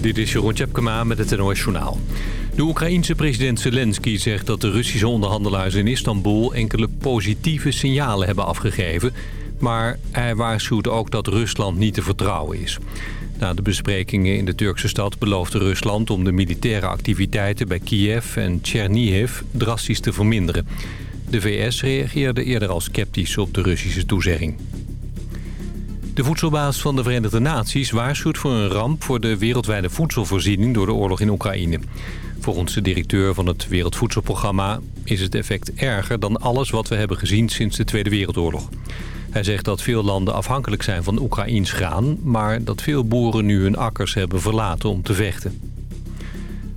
Dit is Jeroen Tjepkema met het NOS Journaal. De Oekraïense president Zelensky zegt dat de Russische onderhandelaars in Istanbul... enkele positieve signalen hebben afgegeven. Maar hij waarschuwt ook dat Rusland niet te vertrouwen is. Na de besprekingen in de Turkse stad beloofde Rusland... om de militaire activiteiten bij Kiev en Chernihiv drastisch te verminderen. De VS reageerde eerder al sceptisch op de Russische toezegging. De voedselbaas van de Verenigde Naties waarschuwt voor een ramp... voor de wereldwijde voedselvoorziening door de oorlog in Oekraïne. Volgens de directeur van het Wereldvoedselprogramma... is het effect erger dan alles wat we hebben gezien sinds de Tweede Wereldoorlog. Hij zegt dat veel landen afhankelijk zijn van Oekraïns graan... maar dat veel boeren nu hun akkers hebben verlaten om te vechten.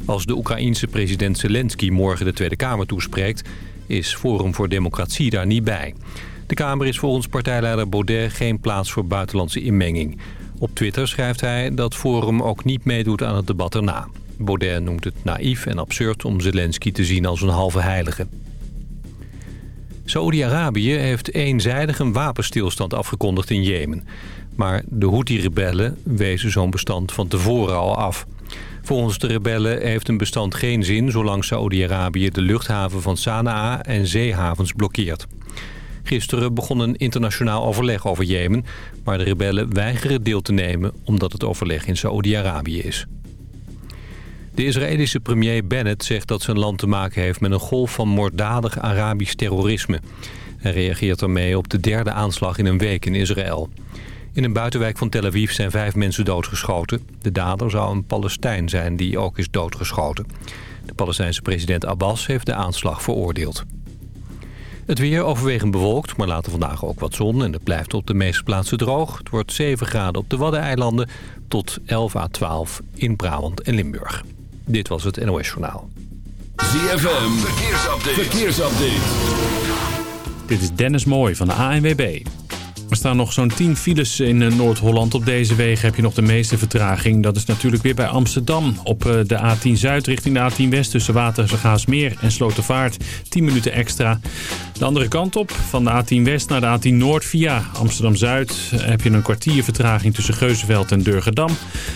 Als de Oekraïense president Zelensky morgen de Tweede Kamer toespreekt... is Forum voor Democratie daar niet bij... De Kamer is volgens partijleider Baudet geen plaats voor buitenlandse inmenging. Op Twitter schrijft hij dat Forum ook niet meedoet aan het debat erna. Baudet noemt het naïef en absurd om Zelensky te zien als een halve heilige. Saoedi-Arabië heeft eenzijdig een wapenstilstand afgekondigd in Jemen. Maar de Houthi-rebellen wezen zo'n bestand van tevoren al af. Volgens de rebellen heeft een bestand geen zin... zolang Saoedi-Arabië de luchthaven van Sanaa en zeehavens blokkeert. Gisteren begon een internationaal overleg over Jemen... maar de rebellen weigeren deel te nemen omdat het overleg in Saoedi-Arabië is. De Israëlische premier Bennett zegt dat zijn land te maken heeft... met een golf van moorddadig Arabisch terrorisme. Hij reageert ermee op de derde aanslag in een week in Israël. In een buitenwijk van Tel Aviv zijn vijf mensen doodgeschoten. De dader zou een Palestijn zijn die ook is doodgeschoten. De Palestijnse president Abbas heeft de aanslag veroordeeld. Het weer overwegend bewolkt, maar later vandaag ook wat zon... en het blijft op de meeste plaatsen droog. Het wordt 7 graden op de Waddeneilanden tot 11 à 12 in Brabant en Limburg. Dit was het NOS Journaal. ZFM, verkeersupdate. verkeersupdate. Dit is Dennis Mooij van de ANWB. Er staan nog zo'n 10 files in eh, Noord-Holland. Op deze wegen heb je nog de meeste vertraging. Dat is natuurlijk weer bij Amsterdam. Op eh, de A10 Zuid richting de A10 West tussen Watergaasmeer en Slotervaart. 10 minuten extra. De andere kant op, van de A10 West naar de A10 Noord via Amsterdam-Zuid... heb je een kwartier vertraging tussen Geuzenveld en Durgedam.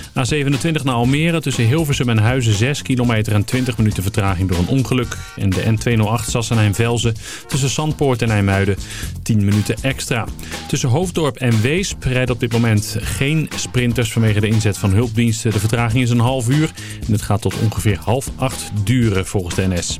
A27 naar Almere tussen Hilversum en Huizen 6 kilometer en 20 minuten vertraging door een ongeluk. En de N208 Sassenheim-Velzen tussen Zandpoort en IJmuiden 10 minuten extra. Tussen Hoofddorp en Weesp rijden op dit moment geen sprinters vanwege de inzet van hulpdiensten. De vertraging is een half uur en het gaat tot ongeveer half acht duren volgens de NS.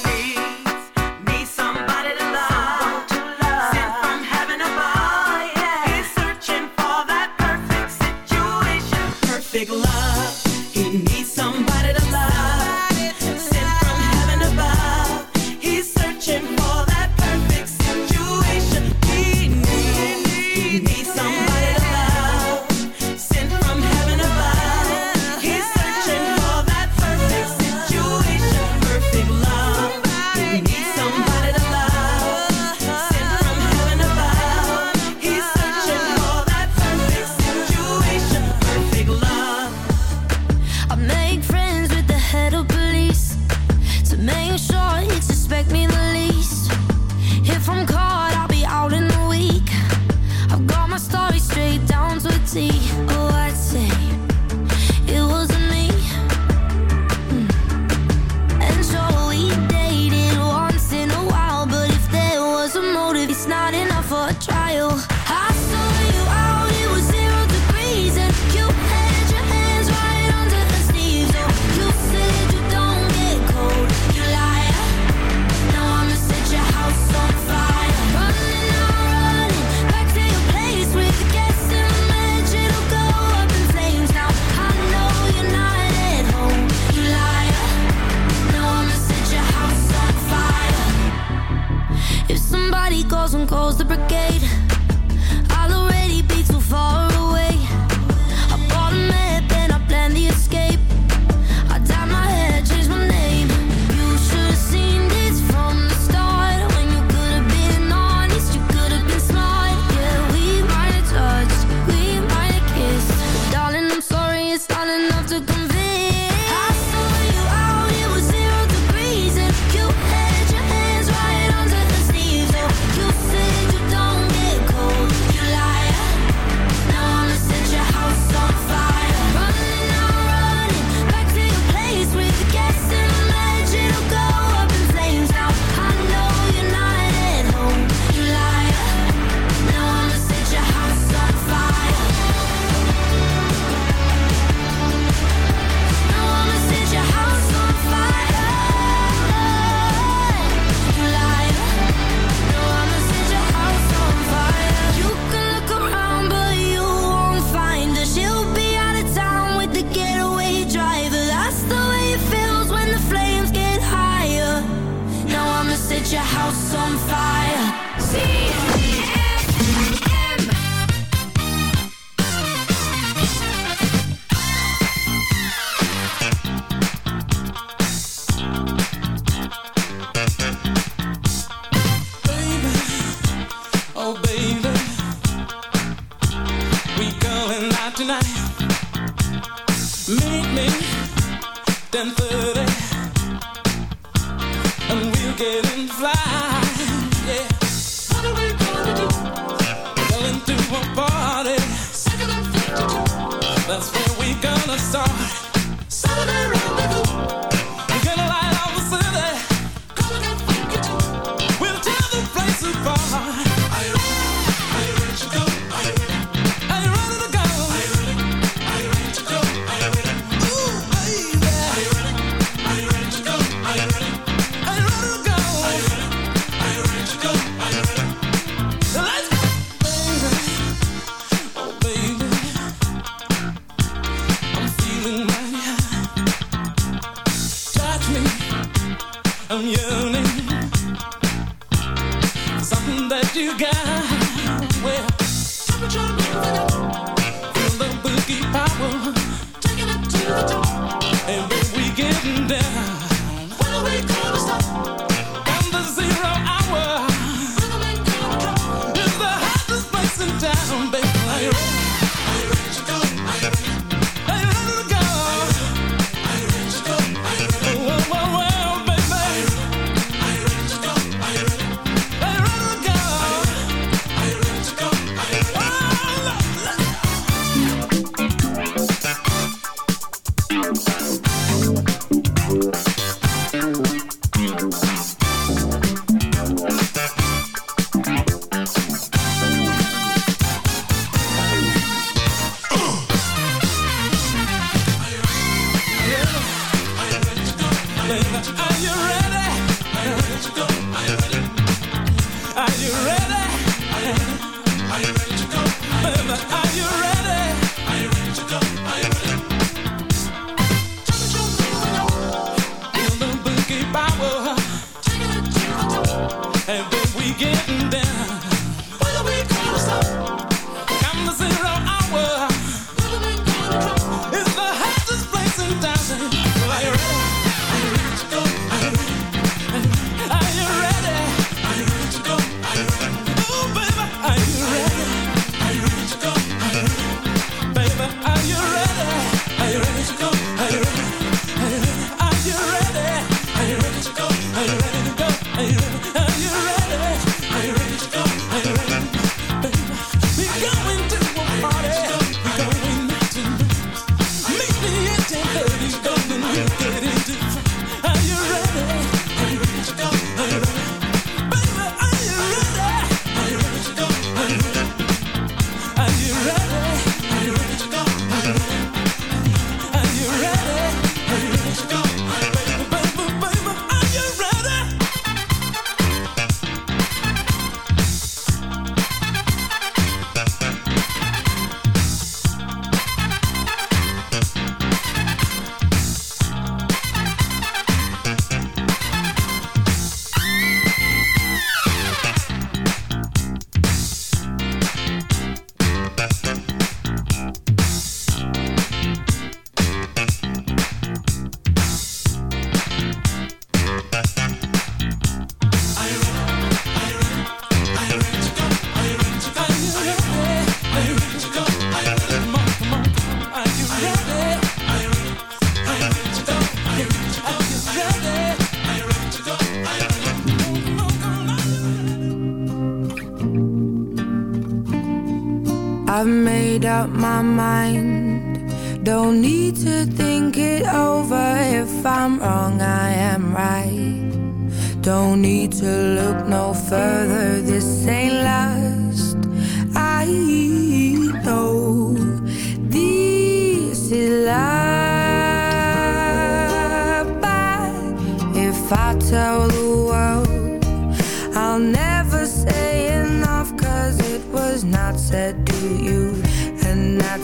need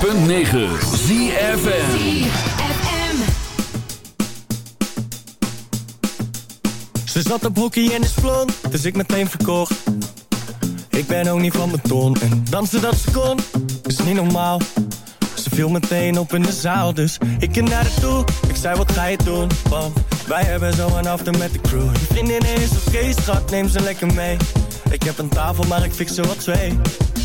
106.9 ZFM. Ze zat op hockey en is blond, dus ik meteen verkocht. Ik ben ook niet van beton en dansen dat ze kon, is niet normaal. Ze viel meteen op in de zaal, dus ik ging naar haar toe. Ik zei, wat ga je doen? Want wij hebben zo een after met de crew. Je vriendin is oké, okay, schat, neem ze lekker mee. Ik heb een tafel, maar ik fix er wat twee.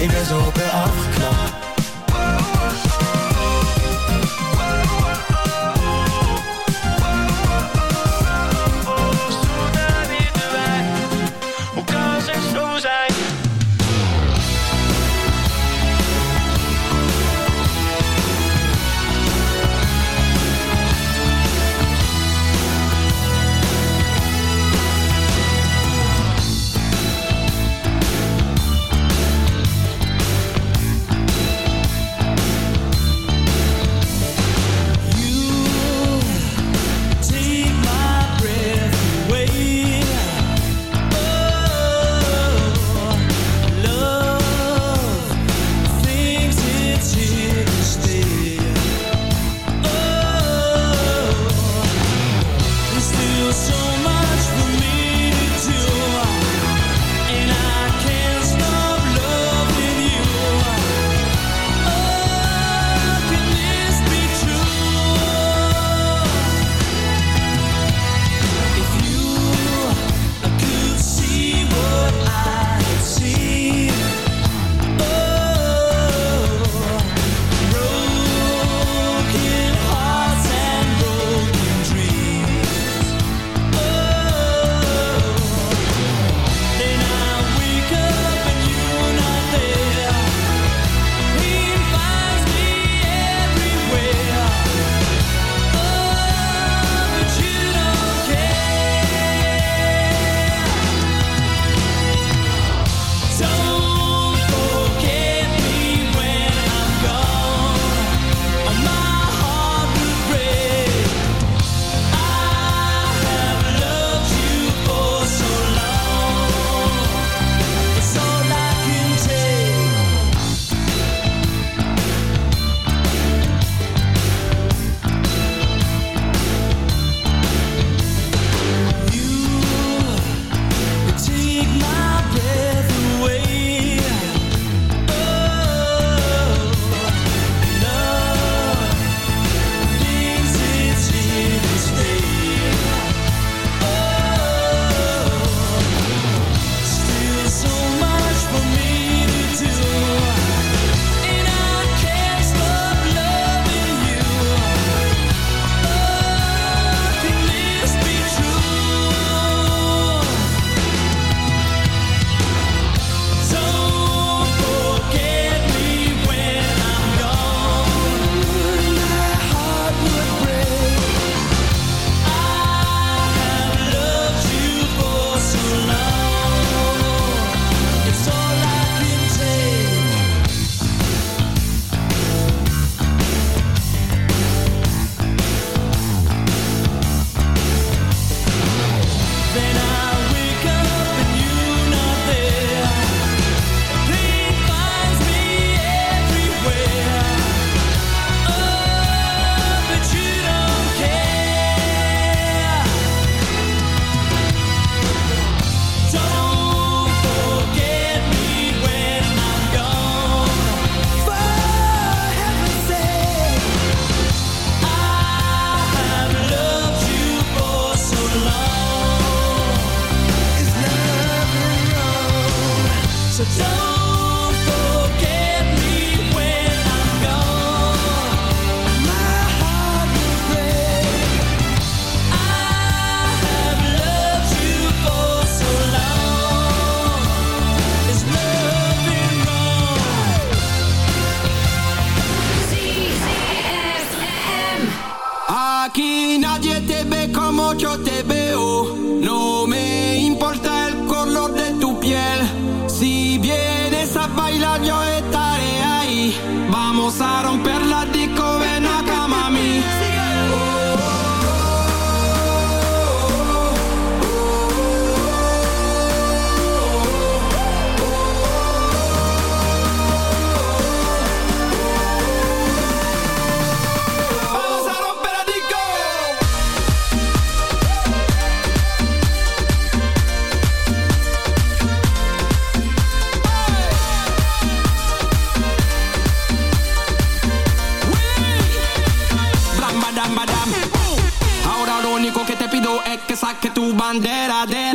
ik ben zo op That I did.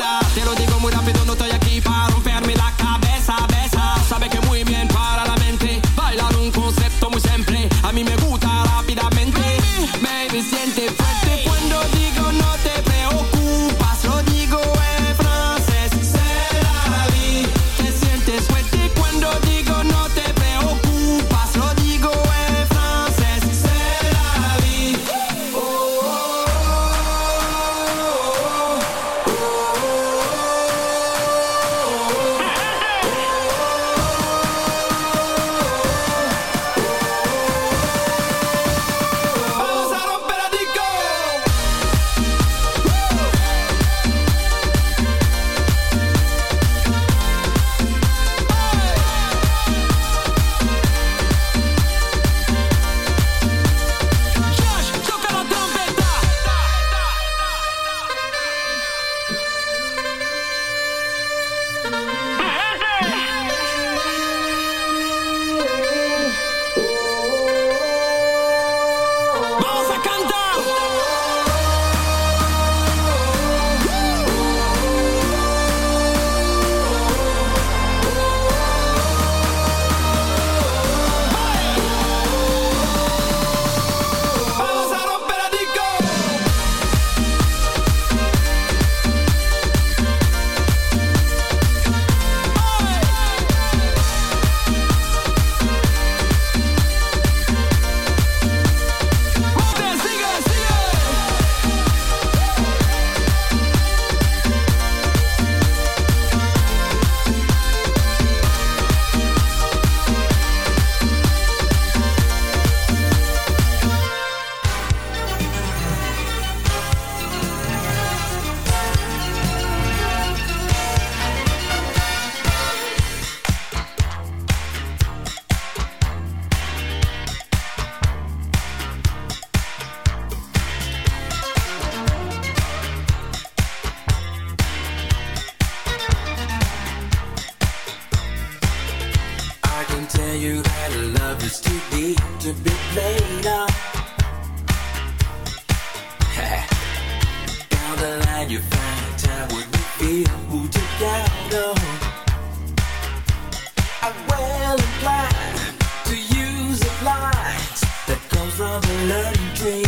of learning.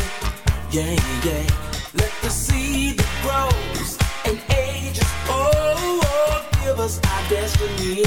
Yeah, yeah. Let the seed that grows ages. Oh, oh, give us destiny.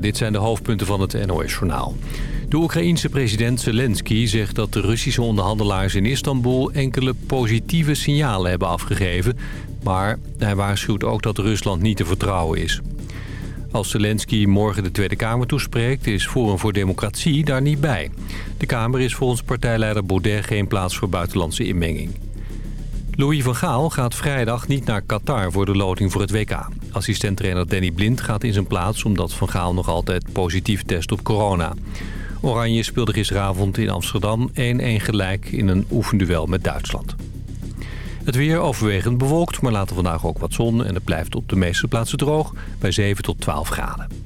Dit zijn de hoofdpunten van het NOS-journaal. De Oekraïense president Zelensky zegt dat de Russische onderhandelaars in Istanbul... enkele positieve signalen hebben afgegeven. Maar hij waarschuwt ook dat Rusland niet te vertrouwen is. Als Zelensky morgen de Tweede Kamer toespreekt... is Forum voor Democratie daar niet bij. De Kamer is volgens partijleider Baudet geen plaats voor buitenlandse inmenging. Louis van Gaal gaat vrijdag niet naar Qatar voor de loting voor het WK. Assistenttrainer Danny Blind gaat in zijn plaats... omdat Van Gaal nog altijd positief test op corona. Oranje speelde gisteravond in Amsterdam 1-1 gelijk in een oefenduel met Duitsland. Het weer overwegend bewolkt, maar later vandaag ook wat zon... en het blijft op de meeste plaatsen droog bij 7 tot 12 graden.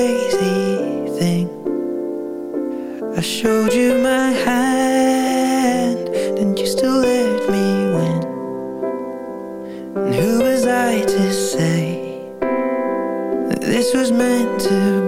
crazy thing. I showed you my hand And you still let me win. And who was I to say That this was meant to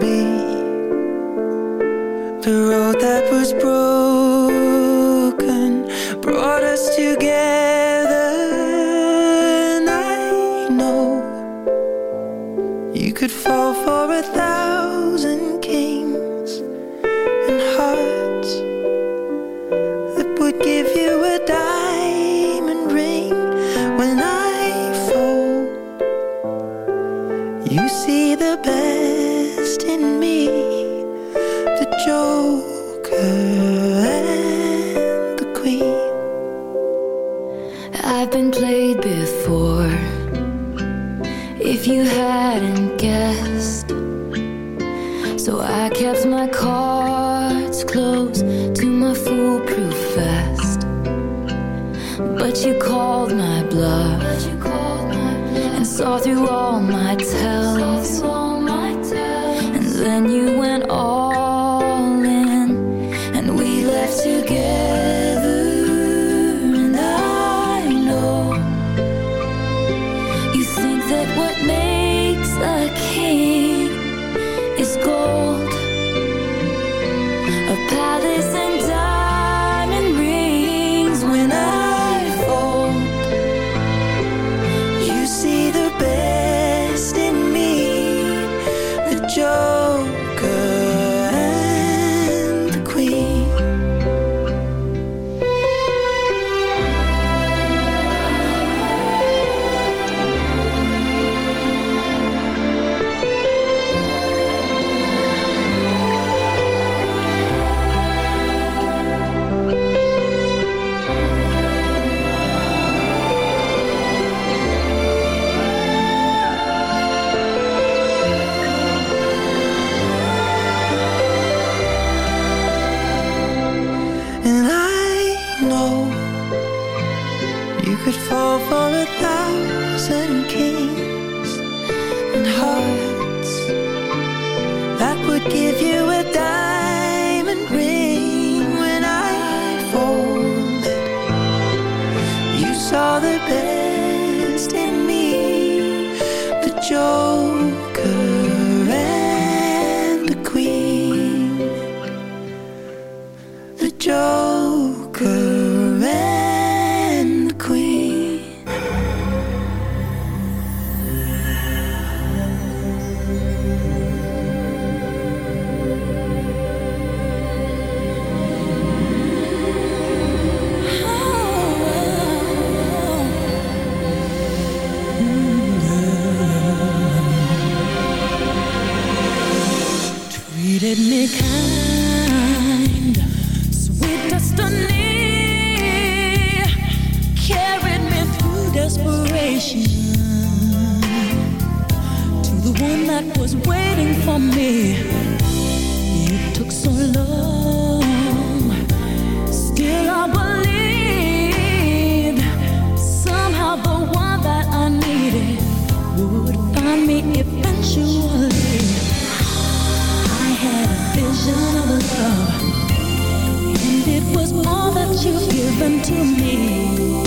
given to me.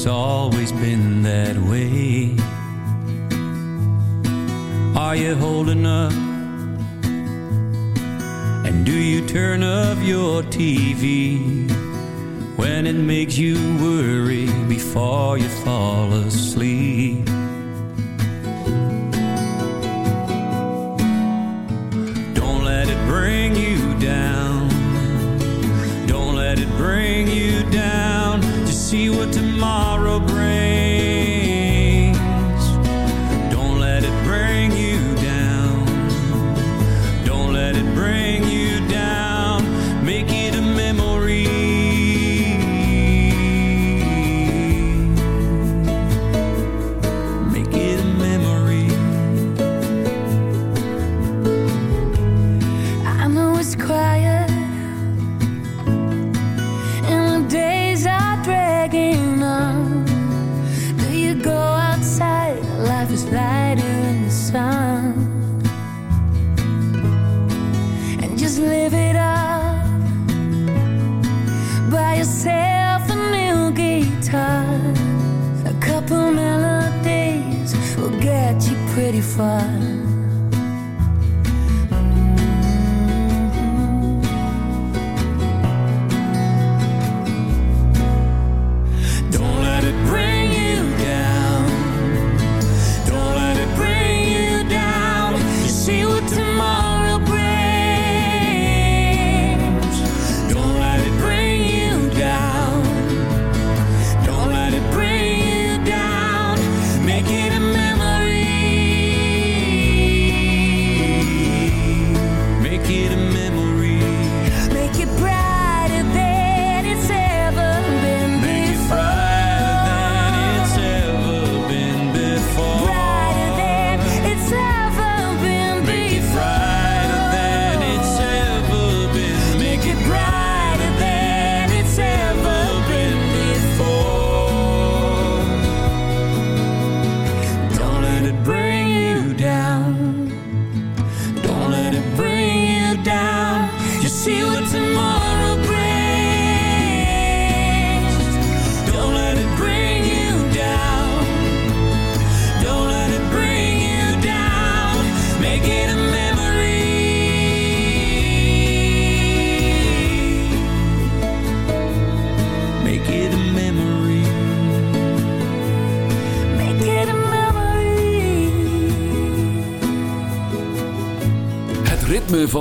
it's always been that way. Are you holding up? And do you turn off your TV when it makes you worry before you fall asleep? Don't let it bring you down. Don't let it bring you down. Just see what to tomorrow